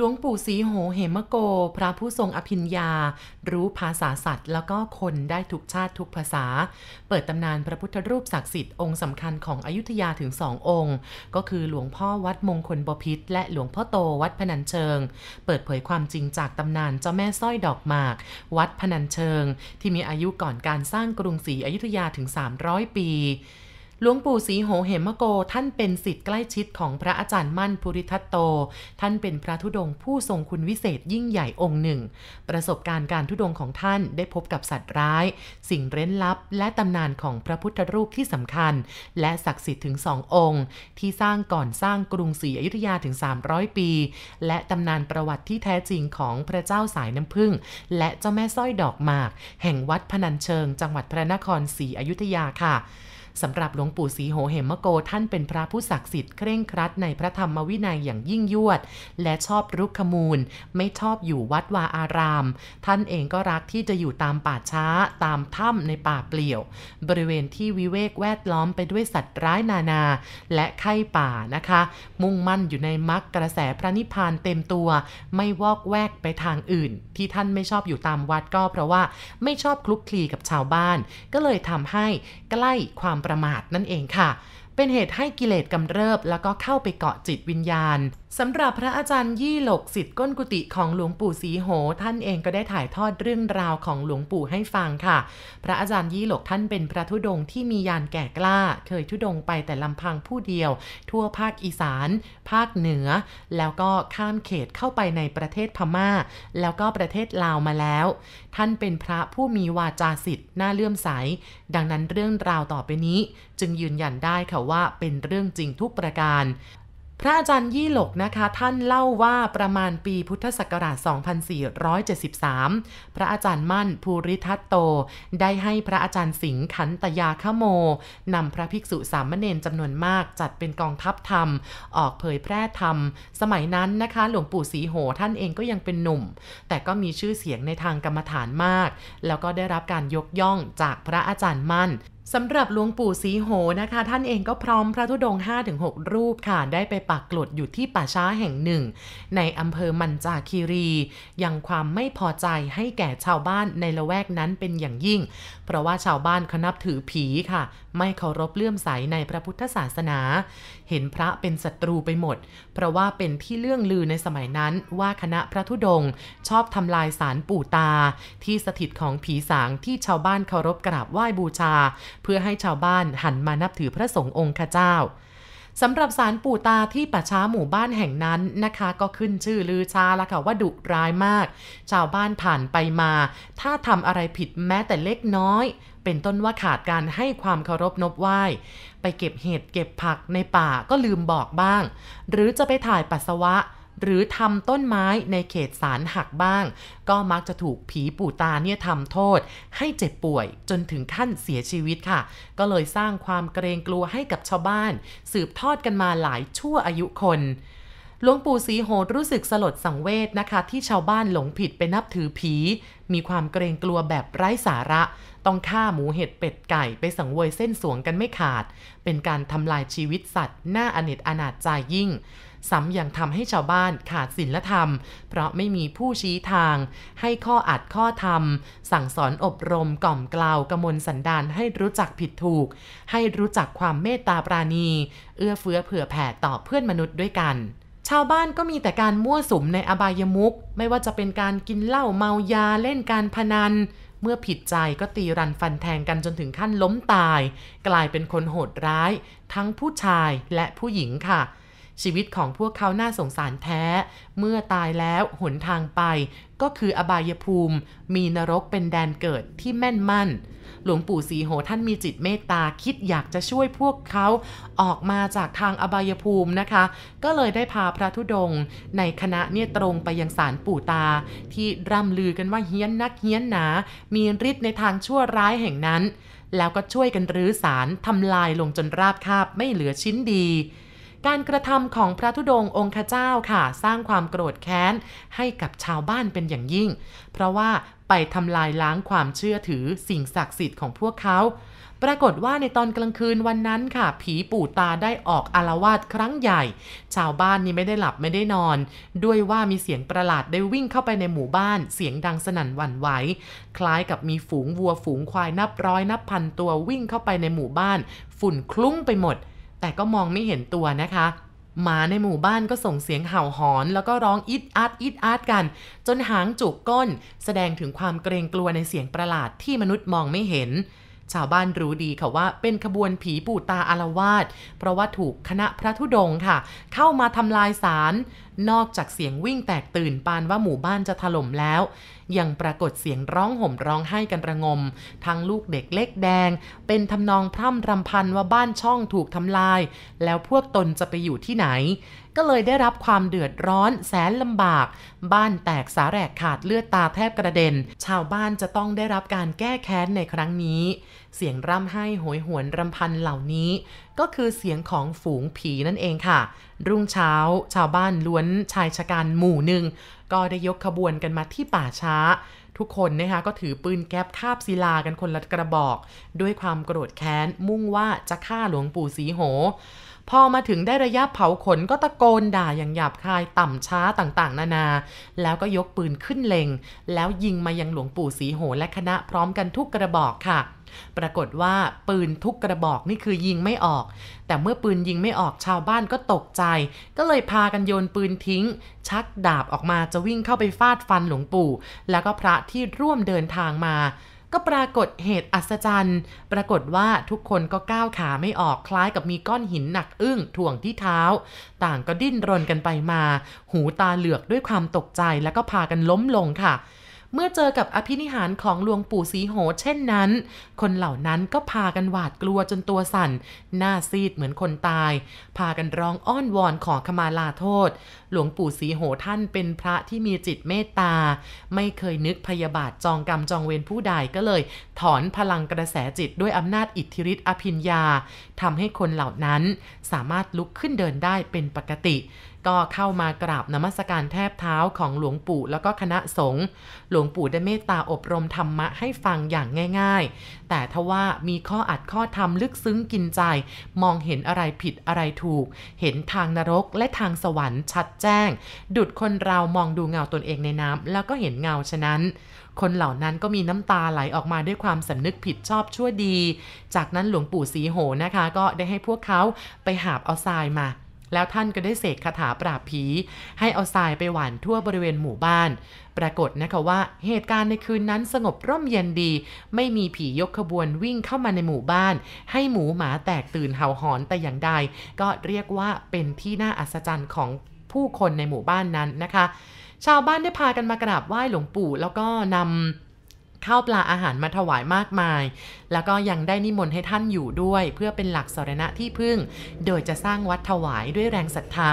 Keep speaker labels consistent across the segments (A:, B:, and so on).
A: หลวงปู่ศรีโหเหมโก พระผู้ทรงอภิญญา รู้ภาษาสัตว์ แล้วก็คนได้ทุกชาติทุกภาษา เปิดตำนานพระพุทธรูปศักดิ์สิทธิ์องค์สำคัญของอยุธยาถึงสององค์ ก็คือหลวงพ่อวัดมงคลบพิษและหลวงพ่อโตวัดพนัญเชิง เปิดเผยความจริงจากตำนานเจ้าแม่สร้อยดอกหมาก วัดพนัญเชิง ที่มีอายุก่อนการสร้างกรุงศรีอยุธยาถึง 300 ปี หลวงปู่ศรีโหเหมโก ท่านเป็นสิทธิ์ใกล้ชิดของพระอาจารย์มั่นภูริทัตโต ท่านเป็นพระธุดงผู้ทรงคุณวิเศษยิ่งใหญ่องค์หนึ่ง ประสบการณ์การธุดงของท่านได้พบกับสัตว์ร้าย สิ่งเร้นลับ และตำนานของพระพุทธรูปที่สำคัญ และศักดิ์สิทธิ์ถึงสององค์ ที่สร้างก่อนสร้างกรุงศรีอยุธยาถึง 300 ปี และตำนานประวัติที่แท้จริงของพระเจ้าสายน้ำผึ้งและเจ้าแม่สร้อยดอกหมาก แห่งวัดพนัญเชิง จังหวัดพระนครศรีอยุธยาค่ะ สำหรับหลวงปู่ศรีโหเหมโกท่านเป็นพระผู้ศักดิ์สิทธิ์เคร่งครัดในพระธรรมวินัยอย่างยิ่งยวด และชอบรุกขมูล ไม่ชอบอยู่วัดวาอาราม ท่านเองก็รักที่จะอยู่ตามป่าช้าตามถ้ำในป่าเปลี่ยว บริเวณที่วิเวกแวดล้อมไปด้วยสัตว์ร้ายนานา และไข่ป่านะคะ มุ่งมั่นอยู่ในมรรคกระแสพระนิพพานเต็มตัว ไม่วอกแวกไปทางอื่น ที่ท่านไม่ชอบอยู่ตามวัดก็เพราะว่าไม่ชอบคลุกคลีกับชาวบ้าน ก็เลยทำให้ใกล้ความประมาทนั่นเองค่ะ เป็นเหตุให้กิเลสกำเริบแล้วก็เข้าไปเกาะจิตวิญญาณสำหรับพระอาจารย์ยี่หลกสิทธิ์ก้นกุฏิของหลวงปู่ศรีโห ท่านเองก็ได้ถ่ายทอดเรื่องราวของหลวงปู่ให้ฟังค่ะ พระอาจารย์ยี่หลกท่านเป็นพระธุดงที่มียานแก่กล้า เคยธุดงไปแต่ลำพังผู้เดียว ทั่วภาคอีสาน ภาคเหนือ แล้วก็ข้ามเขตเข้าไปในประเทศพม่า แล้วก็ประเทศลาวมาแล้ว ท่านเป็นพระผู้มีวาจาสิทธิ์น่าเลื่อมใส ดังนั้นเรื่องราวต่อไปนี้ จึงยืนยันได้ค่ะว่าเป็นเรื่องจริงทุกประการ พระอาจารย์ยี่หลกนะคะ ท่านเล่าว่าประมาณปีพุทธศักราช 2473 พระอาจารย์มั่นภูริทัตโต ได้ให้พระอาจารย์สิงห์ขันตยาขโมนำพระภิกษุสามเณรจำนวนมากจัดเป็นกองทัพธรรม ออกเผยแพร่ธรรม สมัยนั้นนะคะ หลวงปู่ศรีโหท่านเองก็ยังเป็นหนุ่ม แต่ก็มีชื่อเสียงในทางกรรมฐานมาก แล้วก็ได้รับการยกย่องจากพระอาจารย์มั่น สำหรับหลวงปู่สีโหนะคะ ท่านเองก็พร้อมพระธุดงค์5-6 รูปค่ะ ได้ไปปักกลดอยู่ที่ป่าช้าแห่งหนึ่ง ในอำเภอมันจาคีรี ยังความไม่พอใจให้แก่ชาวบ้านในละแวกนั้นเป็นอย่างยิ่ง เพราะว่าชาวบ้านเขานับถือผีค่ะ ไม่เคารพเลื่อมใสในพระพุทธศาสนา เห็นพระเป็นศัตรูไปหมด เพราะว่าเป็นที่เรื่องลือในสมัยนั้นว่าคณะพระธุดงค์ชอบทำลายสารปู่ตา ที่สถิตของผีสางที่ชาวบ้านเคารพกราบไหว้บูชา เพื่อให้ชาวบ้านหันมานับถือพระสงฆ์องค์ข้าเจ้าสำหรับสารปู่ตาที่ป่าช้าหมู่บ้านแห่งนั้นนะคะ ก็ขึ้นชื่อลือชาละค่ะว่าดุร้ายมาก ชาวบ้านผ่านไปมา ถ้าทำอะไรผิดแม้แต่เล็กน้อย เป็นต้นว่าขาดการให้ความเคารพนบไหว้ ไปเก็บเห็ดเก็บผักในป่าก็ลืมบอกบ้าง หรือจะไปถ่ายปัสสาวะ หรือทำต้นไม้ในเขตสารหักบ้าง ก็มักจะถูกผีปู่ตาเนี่ยทำโทษ ให้เจ็บป่วยจนถึงขั้นเสียชีวิตค่ะ ก็เลยสร้างความเกรงกลัวให้กับชาวบ้าน สืบทอดกันมาหลายชั่วอายุคนหลวงปู่ศรีโหดรู้สึกสลดสังเวชนะคะ ที่ชาวบ้านหลงผิดไปนับถือผี มีความเกรงกลัวแบบไร้สาระ ต้องฆ่าหมูเห็ดเป็ดไก่ไปสังเวยเส้นสวงกันไม่ขาด เป็นการทำลายชีวิตสัตว์หน่าอเนจอนาจใจยิ่ง ซ้ำยังทำให้ชาวบ้านขาดศีลธรรม เพราะไม่มีผู้ชี้ทาง ให้ข้ออัดข้อธรรม สั่งสอนอบรมกล่อมกล่าวกมลสันดานให้รู้จักผิดถูก ให้รู้จักความเมตตาปราณี เอื้อเฟื้อเผื่อแผ่ต่อเพื่อนมนุษย์ด้วยกันชาวบ้านก็มีแต่การมั่วสุมในอบายมุก ไม่ว่าจะเป็นการกินเหล้าเมายาเล่นการพนัน เมื่อผิดใจก็ตีรันฟันแทงกันจนถึงขั้นล้มตาย กลายเป็นคนโหดร้าย ทั้งผู้ชายและผู้หญิงค่ะ ชีวิตของพวกเขาน่าสงสารแท้ เมื่อตายแล้วหนทางไป ก็คืออบายภูมิ มีนรกเป็นแดนเกิดที่แม่นมั่น หลวงปู่ศรีโหท่านมีจิตเมตตาคิดอยากจะช่วยพวกเขาออกมาจากทางอบายภูมินะคะ ก็เลยได้พาพระธุดงค์ในคณะเนี่ยตรงไปยังศาลปู่ตา ที่ร่ำลือกันว่าเฮี้ยนนักเฮี้ยนหนา มีฤทธิ์ในทางชั่วร้ายแห่งนั้น แล้วก็ช่วยกันรื้อศาลทำลายลงจนราบคาบไม่เหลือชิ้นดี การกระทำของพระธุดงค์องค์เจ้าค่ะ สร้างความโกรธแค้นให้กับชาวบ้านเป็นอย่างยิ่ง เพราะว่าไปทำลายล้างความเชื่อถือสิ่งศักดิ์สิทธิ์ของพวกเขา ปรากฏว่าในตอนกลางคืนวันนั้นค่ะ ผีปู่ตาได้ออกอารวาสครั้งใหญ่ ชาวบ้านนี่ไม่ได้หลับไม่ได้นอน ด้วยว่ามีเสียงประหลาดได้วิ่งเข้าไปในหมู่บ้าน เสียงดังสนั่นหวั่นไหว คล้ายกับมีฝูงวัวฝูงควายนับร้อยนับพันตัววิ่งเข้าไปในหมู่บ้าน ฝุ่นคลุ้งไปหมด แต่ก็มองไม่เห็นตัวนะคะหมาในหมู่บ้านก็ส่งเสียงเห่าหอน แล้วก็ร้องอิดอาร์ตอิดอาร์ตกัน จนหางจุกก้น แสดงถึงความเกรงกลัวในเสียงประหลาดที่มนุษย์มองไม่เห็น ชาวบ้านรู้ดีค่ะว่าเป็นขบวนผีปู่ตาอารวาสเพราะว่าถูกคณะพระธุดงค์ค่ะ เข้ามาทำลายศาลนอกจากเสียงวิ่งแตกตื่นปานว่าหมู่บ้านจะถล่มแล้ว ยังปรากฏเสียงร้องห่มร้องไห้กันระงม ทั้งลูกเด็กเล็กแดง เป็นทำนองพร่ำรำพันว่าบ้านช่องถูกทำลาย แล้วพวกตนจะไปอยู่ที่ไหน ก็เลยได้รับความเดือดร้อนแสนลำบาก บ้านแตกสาแหรกขาดเลือดตาแทบกระเด็น ชาวบ้านจะต้องได้รับการแก้แค้นในครั้งนี้ เสียงร่ำไห้โหยหวนรำพันเหล่านี้ ก็คือเสียงของฝูงผีนั่นเองค่ะ รุ่งเช้า ชาวบ้านล้วนชายชะกันหมู่หนึ่ง ก็ได้ยกขบวนกันมาที่ป่าช้าทุกคนนะคะก็ถือปืนแก๊ปคาบศิลากันคนละกระบอก ด้วยความโกรธแค้นมุ่งว่าจะฆ่าหลวงปู่สีโห พอมาถึงได้ระยะเผาขนก็ตะโกนด่าอย่างหยาบคายต่ำช้าต่างๆ นานา แล้วก็ยกปืนขึ้นเล็ง แล้วยิงมายังหลวงปู่สีโหและคณะพร้อมกันทุกกระบอกค่ะ ปรากฏว่าปืนทุกกระบอกนี่คือยิงไม่ออก แต่เมื่อปืนยิงไม่ออกชาวบ้านก็ตกใจ ก็เลยพากันโยนปืนทิ้ง ชักดาบออกมาจะวิ่งเข้าไปฟาดฟันหลวงปู่ แล้วก็พระที่ร่วมเดินทางมา ก็ปรากฏเหตุอัศจรรย์ ปรากฏว่าทุกคนก็ก้าวขาไม่ออกคล้ายกับมีก้อนหินหนักอึ้งถ่วงที่เท้า ต่างก็ดิ้นรนกันไปมา หูตาเหลือกด้วยความตกใจแล้วก็พากันล้มลงค่ะ เมื่อเจอกับอภินิหารของหลวงปู่สีโหเช่นนั้น คนเหล่านั้นก็พากันหวาดกลัวจนตัวสั่น หน้าซีดเหมือนคนตาย พากันร้องอ้อนวอนขอขมาลาโทษ หลวงปู่สีโหท่านเป็นพระที่มีจิตเมตตา ไม่เคยนึกพยาบาทจองกรรมจองเวรผู้ใดก็เลย ถอนพลังกระแสจิตด้วยอำนาจอิทธิฤทธิอภิญญาทำให้คนเหล่านั้นสามารถลุกขึ้นเดินได้เป็นปกติ ก็เข้ามากราบนมัสการแทบเท้าของหลวงปู่แล้วก็คณะสงฆ์หลวงปู่ได้เมตตาอบรมธรรมะให้ฟังอย่างง่าย ๆ แต่ทว่ามีข้ออัดข้อธรรมลึกซึ้งกินใจ มองเห็นอะไรผิดอะไรถูก เห็นทางนรกและทางสวรรค์ชัดแจ้ง ดุดคนเรามองดูเงาตนเองในน้ำแล้วก็เห็นเงาฉะนั้นคนเหล่านั้นก็มีน้ำตาไหลออกมาด้วยความสำนึกผิดชอบชั่วดี จากนั้นหลวงปู่สีโหนะคะ ก็ได้ให้พวกเขาไปหาบเอาทรายมา แล้วท่านก็ได้เสกคาถาปราบผี ให้เอาทรายไปหว่านทั่วบริเวณหมู่บ้าน ปรากฏนะคะว่าเหตุการณ์ในคืนนั้นสงบร่มเย็นดี ไม่มีผียกขบวนวิ่งเข้ามาในหมู่บ้าน ให้หมูหมาแตกตื่นเห่าหอนแต่อย่างใด ก็เรียกว่าเป็นที่น่าอัศจรรย์ของผู้คนในหมู่บ้านนั้นนะคะ ชาวบ้านได้พากันมากราบไหว้หลวงปู่แล้วก็นำ ข้าวปลาอาหารมาถวายมากมาย แล้วก็ยังได้นิมนต์ให้ท่านอยู่ด้วย เพื่อเป็นหลักสรณะที่พึ่ง โดยจะสร้างวัดถวายด้วยแรงศรัทธา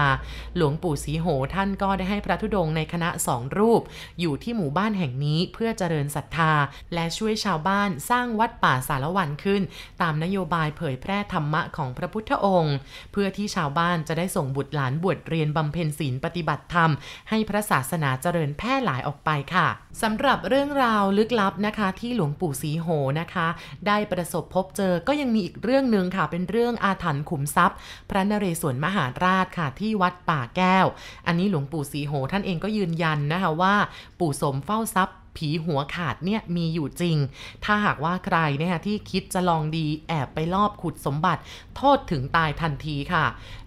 A: หลวงปู่ศรีโหท่านก็ได้ให้พระธุดงในคณะสองรูป อยู่ที่หมู่บ้านแห่งนี้เพื่อเจริญศรัทธา และช่วยชาวบ้านสร้างวัดป่าสารวันขึ้น ตามนโยบายเผยแพร่ธรรมะของพระพุทธองค์ เพื่อที่ชาวบ้านจะได้ส่งบุตรหลานบวชเรียนบำเพ็ญศีลปฏิบัติธรรม ให้พระศาสนาเจริญแพร่หลายออกไปค่ะสำหรับเรื่องราวลึกลับนะคะที่หลวงปู่ศรีโหนะคะ ได้ประสบพบเจอก็ยังมีอีกเรื่องหนึ่งค่ะ เป็นเรื่องอาถรรพ์ขุมทรัพย์ พระนเรศวรมหาราชค่ะที่วัดป่าแก้ว อันนี้หลวงปู่ศรีโหท่านเองก็ยืนยันนะคะว่า ปู่สมเฝ้าทรัพย์ผีหัวขาดเนี่ยมีอยู่จริง ถ้าหากว่าใครเนี่ยที่คิดจะลองดีแอบไปลอบขุดสมบัติ โทษถึงตายทันทีค่ะ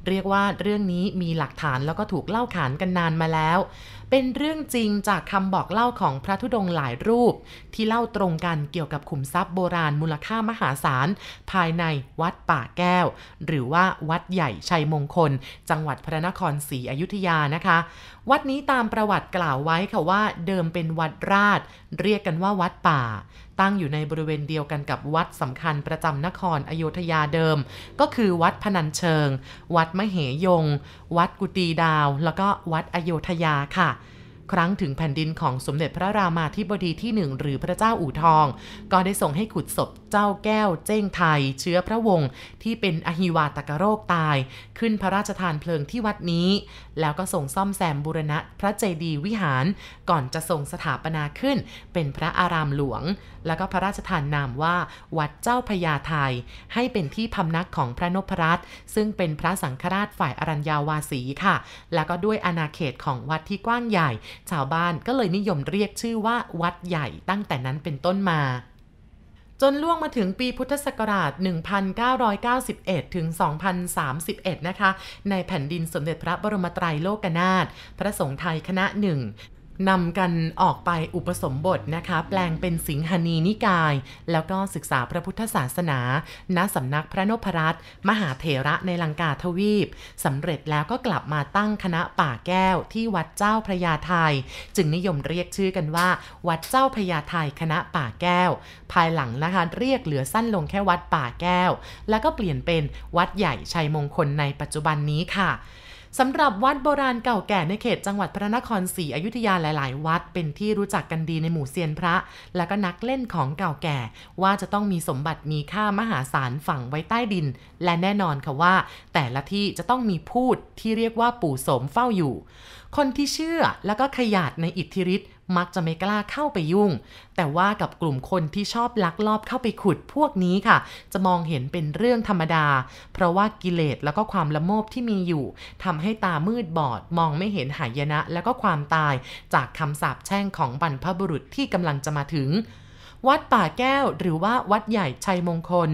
A: เรียกว่าเรื่องนี้มีหลักฐานแล้วก็ถูกเล่าขานกันนานมาแล้ว เป็นเรื่องจริงจากคำบอกเล่าของพระธุดงหลายรูป ที่เล่าตรงกันเกี่ยวกับขุมทรัพย์โบราณมูลค่ามหาศาล ภายในวัดป่าแก้ว หรือว่าวัดใหญ่ชัยมงคล จังหวัดพระนครศรีอยุธยานะคะ วัดนี้ตามประวัติกล่าวไว้ค่ะว่าเดิมเป็นวัดราช เรียกกันว่าวัดป่า ตั้งอยู่ในบริเวณเดียวกันกับวัดสำคัญประจำนครอโยธยาเดิม ก็คือวัดพนัญเชิง วัดมเหยง วัดกุตีดาว แล้วก็วัดอโยธยาค่ะ ครั้งถึงแผ่นดินของสมเด็จพระรามาธิบดีที่หนึ่งหรือพระเจ้าอู่ทอง ก็ได้ส่งให้ขุดศพเจ้าแก้วเจ้งไทย เชื้อพระวงศ์ที่เป็นอหิวาตกโรคตาย ขึ้นพระราชทานเพลิงที่วัดนี้ แล้วก็ส่งซ่อมแซมบูรณะพระเจดีย์วิหาร ก่อนจะส่งสถาปนาขึ้น เป็นพระอารามหลวง แล้วก็พระราชทานนามว่า วัดเจ้าพญาไทย ให้เป็นที่พำนักของพระนพรัตน์ซึ่งเป็นพระสังฆราชฝ่ายอรัญญาวาสีค่ะ แล้วก็ด้วยอาณาเขตของวัดที่กว้างใหญ่ชาวบ้านก็เลยนิยมเรียกชื่อว่าวัดใหญ่ตั้งแต่นั้นเป็นต้นมา จนล่วงมาถึงปีพุทธศักราช 1991 ถึง 2031 นะคะ ในแผ่นดินสมเด็จพระบรมไตรโลกนาถพระสงฆ์ไทยคณะหนึ่ง นำกันออกไปอุปสมบทนะคะ แปลงเป็นสิงหนีนิกาย แล้วก็ศึกษาพระพุทธศาสนา ณสำนักพระนพรัตน์มหาเถระในลังกาทวีปสำเร็จแล้วก็กลับมาตั้งคณะป่าแก้วที่วัดเจ้าพระยาไทย จึงนิยมเรียกชื่อกันว่า วัดเจ้าพระยาไทยคณะป่าแก้ว ภายหลังนะคะเรียกเหลือสั้นลงแค่วัดป่าแก้ว แล้วก็เปลี่ยนเป็นวัดใหญ่ชัยมงคลในปัจจุบันนี้ค่ะ สำหรับวัดโบราณเก่าแก่ในเขตจังหวัดพระนครศรีอยุธยาหลาย ๆ วัด เป็นที่รู้จักกันดีในหมู่เซียนพระ และก็นักเล่นของเก่าแก่ ว่าจะต้องมีสมบัติมีค่ามหาศาลฝังไว้ใต้ดิน และแน่นอนค่ะว่า แต่ละที่จะต้องมีพูดที่เรียกว่าปู่สมเฝ้าอยู่ คนที่เชื่อแล้วก็ขยาดในอิทธิฤทธิ์ มักจะไม่กล้าเข้าไปยุ่ง แต่ว่ากับกลุ่มคนที่ชอบลักลอบเข้าไปขุดพวกนี้ค่ะ จะมองเห็นเป็นเรื่องธรรมดา เพราะว่ากิเลสแล้วก็ความละโมบที่มีอยู่ทำให้ตามืดบอด มองไม่เห็นหายนะ แล้วก็ความตายจากคำสาปแช่งของบรรพบุรุษที่กำลังจะมาถึง วัดป่าแก้วหรือว่าวัดใหญ่ชัยมงคล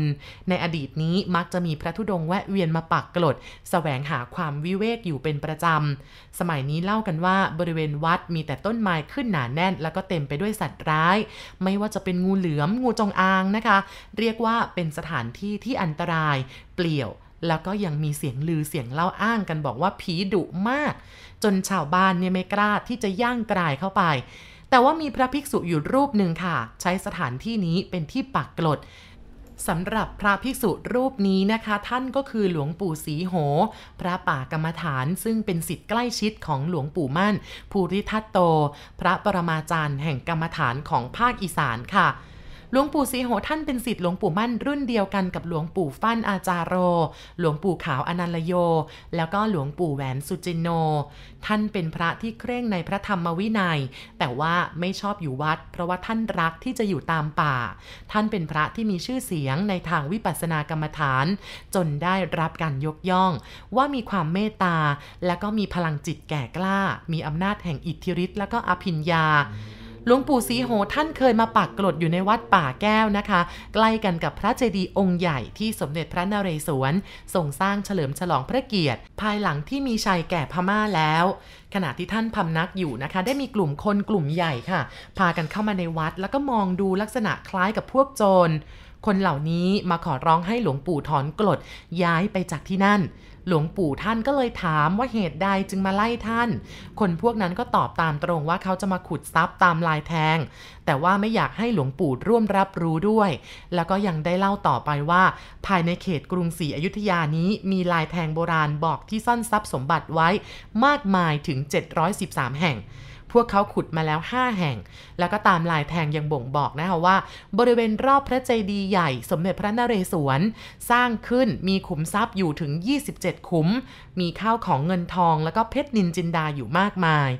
A: ในอดีตนี้มักจะมีพระธุดงค์แวะเวียนมาปักกลดสแสวงหาความวิเวกอยู่เป็นประจำ สมัยนี้เล่ากันว่าบริเวณวัดมีแต่ต้นไม้ขึ้นหนาแน่น แล้วก็เต็มไปด้วยสัตว์ร้าย ไม่ว่าจะเป็นงูเหลือมงูจงอางนะคะ เรียกว่าเป็นสถานที่ที่อันตราย เปลี่ยวแล้วก็ยังมีเสียงลือเสียงเล่าอ้างกันบอกว่าผีดุมาก จนชาวบ้านเนี่ยไม่กล้าที่จะย่างกลายเข้าไป แต่ว่ามีพระภิกษุอยู่รูปหนึ่งค่ะ ใช้สถานที่นี้เป็นที่ปักกลดสำหรับพระภิกษุรูปนี้นะคะ ท่านก็คือหลวงปู่ศรีโห พระป่ากรรมฐานซึ่งเป็นสิทธิ์ใกล้ชิดของหลวงปู่มั่น ภูริทัตโต พระปรมาจารย์แห่งกรรมฐานของภาคอีสานค่ะ หลวงปู่ศรีโหท่านเป็นสิทธิ์หลวงปู่มั่นรุ่นเดียวกันกับหลวงปู่ฟั่นอาจารโร หลวงปู่ขาวอนันลโย แล้วก็หลวงปู่แหวนสุจินโน ท่านเป็นพระที่เคร่งในพระธรรมวินัย แต่ว่าไม่ชอบอยู่วัด เพราะว่าท่านรักที่จะอยู่ตามป่า ท่านเป็นพระที่มีชื่อเสียงในทางวิปัสสนากรรมฐาน จนได้รับการยกย่อง ว่ามีความเมตตาและก็มีพลังจิตแก่กล้า มีอำนาจแห่งอิทธิฤทธิ์และก็อภิญญา หลวงปู่ศรีโหท่านเคยมาปักกลดอยู่ในวัดป่าแก้วนะคะ ใกล้กันกับพระเจดีย์องค์ใหญ่ที่สมเด็จพระนเรศวรทรงสร้างเฉลิมฉลองพระเกียรติ ภายหลังที่มีชัยแก่พม่าแล้ว ขณะที่ท่านพำนักอยู่นะคะ ได้มีกลุ่มคนกลุ่มใหญ่ค่ะ พากันเข้ามาในวัดแล้วก็มองดูลักษณะคล้ายกับพวกโจร คนเหล่านี้มาขอร้องให้หลวงปู่ถอนกรดย้ายไปจากที่นั่น หลวงปู่ท่านก็เลยถามว่าเหตุใดจึงมาไล่ท่าน คนพวกนั้นก็ตอบตามตรงว่าเขาจะมาขุดทรัพย์ตามลายแทง แต่ว่าไม่อยากให้หลวงปู่ร่วมรับรู้ด้วย แล้วก็ยังได้เล่าต่อไปว่า ภายในเขตกรุงศรีอยุธยานี้มีลายแทงโบราณบอกที่ซ่อนทรัพย์สมบัติไว้มากมายถึง 713 แห่ง พวกเขาขุดมาแล้ว 5 แห่ง แล้วก็ตามลายแทงยังบ่งบอกนะคะว่า บริเวณรอบพระเจดีย์ใหญ่สมเด็จพระนเรศวร สร้างขึ้นมีขุมทรัพย์อยู่ถึง 27 ขุม มีข้าวของเงินทองแล้วก็เพชรนินจินดาอยู่มากมาย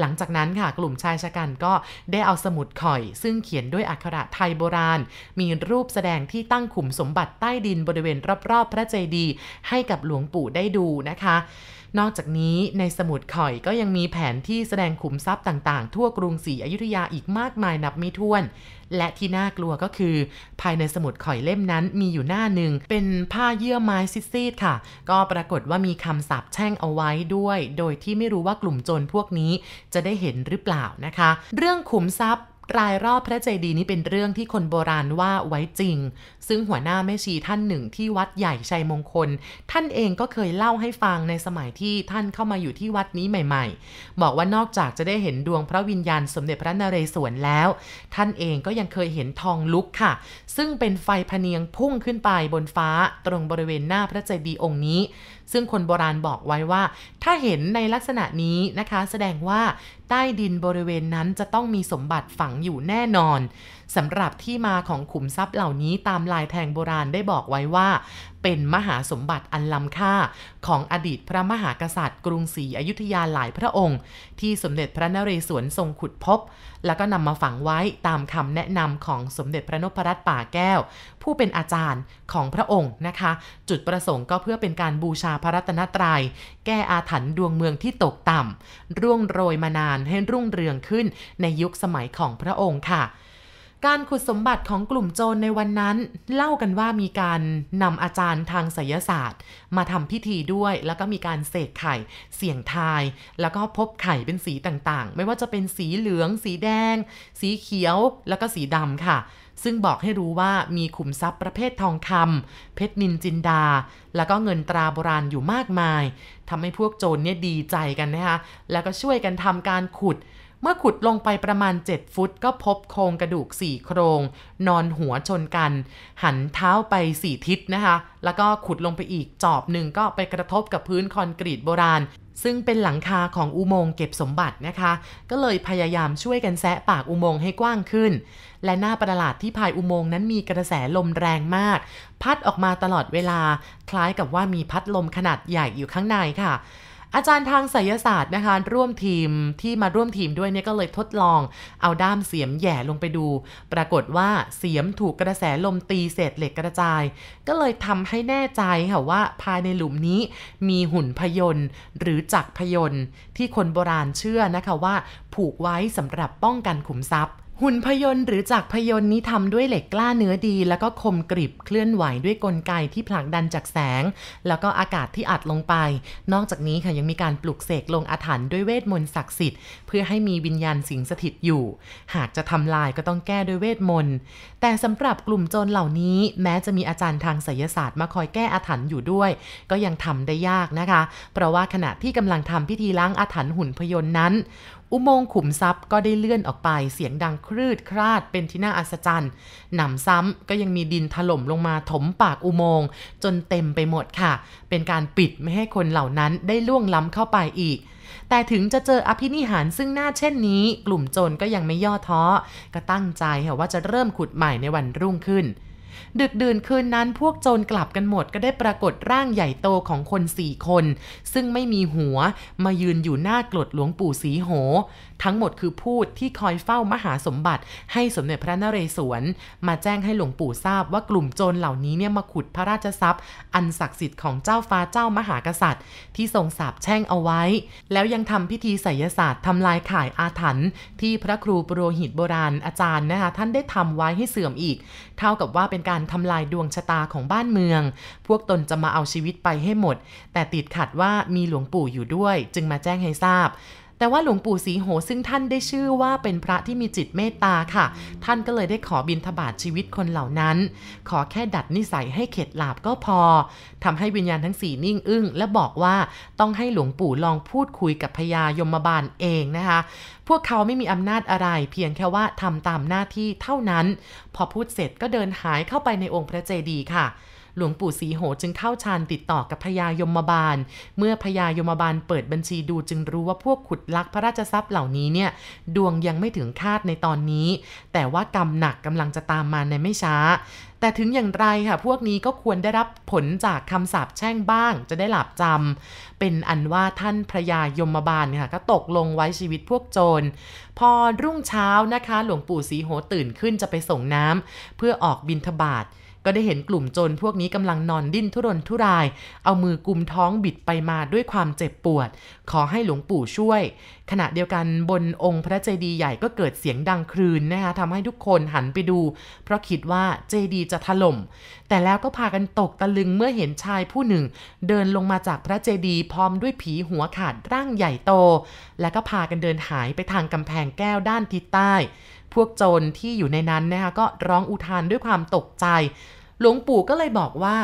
A: หลังจากนั้นค่ะกลุ่มชายชะกันก็ได้เอาสมุดข่อย ซึ่งเขียนด้วยอักขระไทยโบราณ มีรูปแสดงที่ตั้งขุมสมบัติใต้ดินบริเวณรอบๆ พระเจดีย์ให้กับหลวงปู่ได้ดูนะคะ นอกจากนี้ในสมุดข่อยก็ยังมีแผนที่แสดงขุมทรัพย์ต่างๆ ทั่วกรุงศรีอยุธยาอีกมากมายนับไม่ถ้วน และที่น่ากลัวก็คือ ภายในสมุดข่อยเล่มนั้นมีอยู่หน้าหนึ่งเป็นผ้าเยื่อไม้ซีดๆค่ะ ก็ปรากฏว่ามีคำสาปแช่งเอาไว้ด้วย โดยที่ไม่รู้ว่ากลุ่มโจรพวกนี้จะได้เห็นหรือเปล่านะคะ เรื่องขุมทรัพย์ รายรอบพระเจดีย์นี้เป็นเรื่องที่คนโบราณว่าไว้จริง ซึ่งหัวหน้าแม่ชีท่านหนึ่งที่วัดใหญ่ชัยมงคล ท่านเองก็เคยเล่าให้ฟังในสมัยที่ท่านเข้ามาอยู่ที่วัดนี้ใหม่ ๆ บอกว่านอกจากจะได้เห็นดวงพระวิญญาณสมเด็จพระนเรศวรแล้ว ท่านเองก็ยังเคยเห็นทองลุกค่ะ ซึ่งเป็นไฟพเนียงพุ่งขึ้นไปบนฟ้าตรงบริเวณหน้าพระเจดีย์องค์นี้ ซึ่งคนโบราณบอกไว้ว่า ถ้าเห็นในลักษณะนี้นะคะ แสดงว่าใต้ดินบริเวณนั้นจะต้องมีสมบัติฝังอยู่แน่นอนสำหรับที่มาของขุมทรัพย์เหล่านี้ตามลายแทงโบราณได้บอกไว้ว่า เป็นมหาสมบัติอันล้ำค่า ของอดีตพระมหากษัตริย์ กรุงศรีอยุธยาหลายพระองค์ ที่สมเด็จพระนเรศวรทรงขุดพบ แล้วก็นำมาฝังไว้ตามคำแนะนำของสมเด็จพระนพรัตน์ป่าแก้ว ผู้เป็นอาจารย์ของพระองค์นะคะ จุดประสงค์ก็เพื่อเป็นการบูชาพระรัตนตรยัย แก้อาถรรพ์ดวงเมืองที่ตกต่ำร่วงโรยมานานให้รุ่งเรืองขึ้นในยุคสมัยของพระองค์ค่ะ การขุดสมบัติของกลุ่มโจรในวันนั้น เล่ากันว่ามีการนำอาจารย์ทางไสยศาสตร์ มาทำพิธีด้วย แล้วก็มีการเสกไข่ เสี่ยงทาย แล้วก็พบไข่เป็นสีต่างๆ ไม่ว่าจะเป็นสีเหลือง สีแดง สีเขียว แล้วก็สีดำค่ะ ซึ่งบอกให้รู้ว่ามีขุมทรัพย์ประเภททองคำเพชรนินจินดา แล้วก็เงินตราโบราณอยู่มากมายทำให้พวกโจรเนี่ยดีใจกันนะคะแล้วก็ช่วยกันทำการขุด มื่อขุดลงไปประมาณ 7 ฟุตก็พบโครงกระดูก 4 โครง นอนหัวชนกัน หันเท้าไป 4 ทิศนะคะ แล้วก็ขุดลงไปอีกจอบหนึ่งก็ไปกระทบกับพื้นคอนกรีตโบราณ ซึ่งเป็นหลังคาของอุโมงค์เก็บสมบัตินะคะ ก็เลยพยายามช่วยกันแซะปากอุโมงค์ให้กว้างขึ้น และหน้าประหลาดที่ภายอุโมงค์นั้นมีกระแสลมแรงมาก พัดออกมาตลอดเวลา คล้ายกับว่ามีพัดลมขนาดใหญ่อยู่ข้างในค่ะ อาจารย์ทางไสยศาสตร์นะคะ ร่วมทีมที่มาร่วมทีมด้วยเนี่ยก็เลยทดลองเอาด้ามเสียมแย่ลงไปดู ปรากฏว่าเสียมถูกกระแสลมตีเศษเหล็กกระจาย ก็เลยทำให้แน่ใจค่ะว่าภายในหลุมนี้มีหุ่นพยนต์หรือจักรพยนต์ที่คนโบราณเชื่อนะคะว่า ผูกไว้สำหรับป้องกันขุมทรัพย์ หุ่นพยนต์หรือจักรพยนต์นี้ทำด้วยเหล็กกล้าเนื้อดี แล้วก็คมกริบเคลื่อนไหวด้วยกลไกที่ผลักดันจากแสง แล้วก็อากาศที่อัดลงไป นอกจากนี้ค่ะยังมีการปลุกเสกลงอาถรรพ์ด้วยเวทมนต์ศักดิ์สิทธิ์ พื่อให้มีวิญญาณสิงสถิตอยู่ หากจะทำลายก็ต้องแก้ด้วยเวทมนต์ แต่สำหรับกลุ่มโจรเหล่านี้แม้จะมีอาจารย์ทางไสยศาสตร์มาคอยแก้อาถรรพ์อยู่ด้วย ก็ยังทำได้ยากนะคะ เพราะว่าขณะที่กำลังทำพิธีล้างอาถรรพ์หุ่นพยนต์นั้นอุโมงค์ขุมทรัพย์ก็ได้เลื่อนออกไปเสียงดังครืดคราดเป็นที่น่าอัศจรรย์หนำซ้ำก็ยังมีดินถล่มลงมาถมปากอุโมงค์จนเต็มไปหมดค่ะ เป็นการปิดไม่ให้คนเหล่านั้นได้ล่วงล้ำเข้าไปอีก แต่ถึงจะเจออภินิหารซึ่งหน้าเช่นนี้ กลุ่มโจรก็ยังไม่ย่อท้อ ก็ตั้งใจค่ะว่าจะเริ่มขุดใหม่ในวันรุ่งขึ้น ดึกดื่นคืนนั้นพวกโจรกลับกันหมดก็ได้ปรากฏร่างใหญ่โตของคนสี่คน ซึ่งไม่มีหัวมายืนอยู่หน้ากรดหลวงปู่สีโหทั้งหมดคือพูดที่คอยเฝ้ามหาสมบัติ ให้สมเด็จพระนเรศวร มาแจ้งให้หลวงปู่ทราบว่ากลุ่มโจรเหล่านี้เนี่ยมาขุดพระราชทรัพย์ อันศักดิ์สิทธิ์ของเจ้าฟ้าเจ้ามหากษัตริย์ ที่ทรงสาบแช่งเอาไว้ แล้วยังทำพิธีไสยศาสตร์ทำลายข่ายอาถรรพ์ที่พระครูปรหิตโบราณอาจารย์นะคะท่านได้ทำไว้ให้เสื่อมอีก เท่ากับว่าเป็นการทำลายดวงชะตาของบ้านเมือง พวกตนจะมาเอาชีวิตไปให้หมด แต่ติดขัดว่ามีหลวงปู่อยู่ด้วย จึงมาแจ้งให้ทราบ แต่ว่าหลวงปู่สีโหซึ่งท่านได้ชื่อว่าเป็นพระที่มีจิตเมตตาค่ะ ท่านก็เลยได้ขอบินทบาทชีวิตคนเหล่านั้น ขอแค่ดัดนิสัยให้เข็ดหลาบก็พอทำให้วิญญาณทั้งสี่นิ่งอึ้งและบอกว่าต้องให้หลวงปู่ลองพูดคุยกับพญายมบาลเองนะคะ พวกเขาไม่มีอำนาจอะไร เพียงแค่ว่าทำตามหน้าที่เท่านั้น พอพูดเสร็จก็เดินหายเข้าไปในองค์พระเจดีย์ค่ะ หลวงปู่สีโหจึงเข้าฌานติดต่อกับพญายมบาล เมื่อพญายมบาลเปิดบัญชีดูจึงรู้ว่าพวกขุดลักพระราชทรัพย์เหล่านี้เนี่ยดวงยังไม่ถึงคาดในตอนนี้ แต่ว่ากรรมหนักกำลังจะตามมาในไม่ช้าแต่ถึงอย่างไรค่ะพวกนี้ก็ควรได้รับผลจากคำสาปแช่งบ้าง จะได้หลับจำเป็นอันว่าท่านพระยายมบาลค่ะก็ตกลงไว้ชีวิตพวกโจร พอรุ่งเช้านะคะ หลวงปู่สีโหตื่นขึ้นจะไปส่งน้ำเพื่อออกบินทบาท ก็ได้เห็นกลุ่มโจรพวกนี้กำลังนอนดิ้นทุรนทุราย เอามือกุมท้องบิดไปมาด้วยความเจ็บปวด ขอให้หลวงปู่ช่วย ขณะเดียวกันบนองค์พระเจดีย์ใหญ่ก็เกิดเสียงดังครืนนะคะทำให้ทุกคนหันไปดู เพราะคิดว่าเจดีย์จะถล่ม แต่แล้วก็พากันตกตะลึงเมื่อเห็นชายผู้หนึ่ง เดินลงมาจากพระเจดีย์พร้อมด้วยผีหัวขาดร่างใหญ่โต แล้วก็พากันเดินหายไปทางกำแพงแก้วด้านทิศใต้ พวกโจรที่อยู่ในนั้นนะคะก็ร้องอุทานด้วยความตกใจ หลวงปู่ก็เลยบอกว่า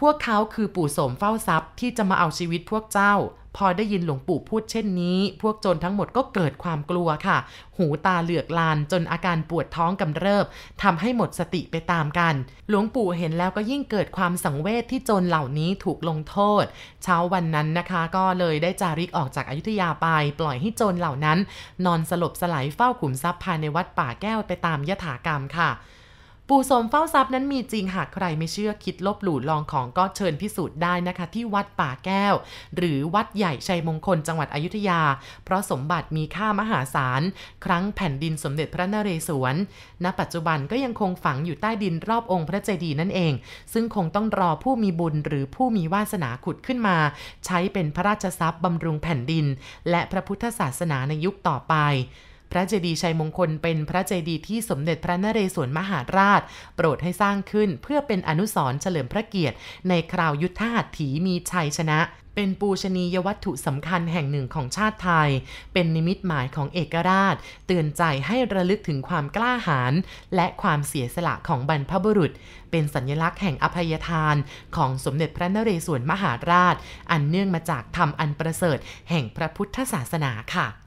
A: พวกเขาคือปู่โสมเฝ้าทรัพย์ที่จะมาเอาชีวิตพวกเจ้า พอได้ยินหลวงปู่พูดเช่นนี้ พวกโจรทั้งหมดก็เกิดความกลัวค่ะ หูตาเหลือกลานจนอาการปวดท้องกำเริบทำให้หมดสติไปตามกัน หลวงปู่เห็นแล้วก็ยิ่งเกิดความสังเวชที่โจรเหล่านี้ถูกลงโทษ เช้าวันนั้นนะคะ ก็เลยได้จาริกออกจากอายุทยาไป ปล่อยให้โจรเหล่านั้น นอนสลบสลายเฝ้าขุมทรัพย์ภายในวัดป่าแก้วไปตามยถากรรมค่ะ ปู่สมเฝ้าทรัพย์นั้นมีจริงหากใครไม่เชื่อคิดลบหลู่ลองของก็เชิญพิสูจน์ได้นะคะ ที่วัดป่าแก้ว หรือวัดใหญ่ชัยมงคลจังหวัดอยุธยา เพราะสมบัติมีค่ามหาศาล ครั้งแผ่นดินสมเด็จพระนเรศวร ณ ปัจจุบันก็ยังคงฝังอยู่ใต้ดินรอบองค์พระเจดีย์นั่นเอง ซึ่งคงต้องรอผู้มีบุญหรือผู้มีวาสนาขุดขึ้นมา ใช้เป็นพระราชทรัพย์บำรุงแผ่นดิน และพระพุทธศาสนาในยุคต่อไป ระเจดีย์ชัยมงคลเป็นพระเจดีย์ที่สมเด็จพระนเรศวรมหาราช โปรดให้สร้างขึ้นเพื่อเป็นอนุสรณ์เฉลิมพระเกียรติ ในคราวยุทธหัตถีมีชัยชนะเป็นปูชนียวัตถุสำคัญแห่งหนึ่งของชาติไทย เป็นนิมิตหมายของเอกราช เตือนใจให้ระลึกถึงความกล้าหาญและความเสียสละของบรรพบุรุษ เป็นสัญลักษณ์แห่งอภัยทานของสมเด็จพระนเรศวรมหาราช อันเนื่องมาจากธรรมอันประเสริฐแห่งพระพุทธศาสนาค่ะ